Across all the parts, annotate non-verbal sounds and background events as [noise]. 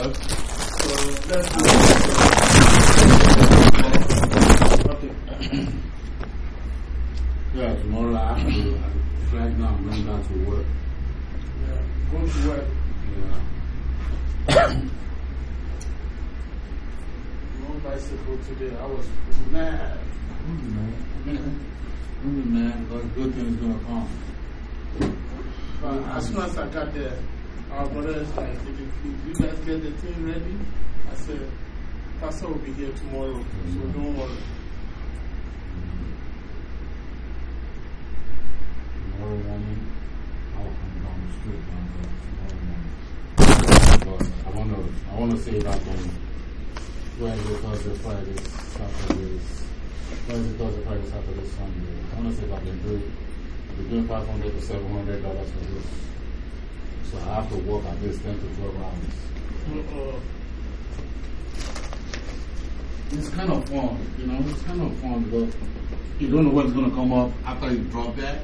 So uh, let's do Okay. Yeah, tomorrow I have to flag now and bring down to work. Yeah, go to work. Yeah. No bicycle today. I was mad. Man, man, because good things gonna come. But as soon as I got there, our brother is like, if you, if you guys get the thing ready, I said, Pastor will be here tomorrow, so mm-hmm. don't worry. Tomorrow morning, I'll come down the street down there uh, tomorrow morning. But I wanna, I wanna save up on Wednesday, Thursday, Friday, Saturdays. Wednesday, Thursday, Friday, Saturday, Sunday. I wanna see if I can do it between 500 to 700 dollars for this. So I have to work at least 10 to 12 hours. It's kind of fun, you know, it's kind of fun because you don't know what's going to come up after you drop that.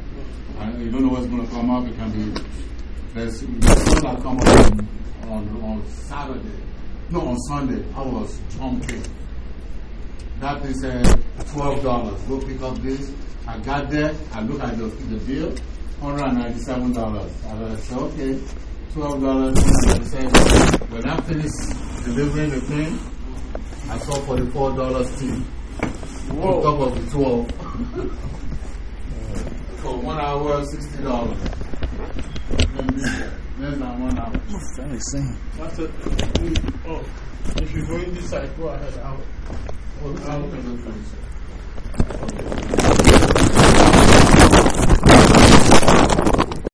And you don't know what's going to come up. It can be, there's, one that come up on, on, on Saturday. No, on Sunday. I was jumping. That thing uh, $12. Go pick up this. I got there. I look at the, the bill. $197. I said, okay, $12. $197. When I finished delivering the thing, I saw $44 too. On top of the 12. [laughs] For one hour, $60. Less than one hour. Very same. that's it. Oh, if you're going this side, go ahead. I'll, I'll, okay, okay.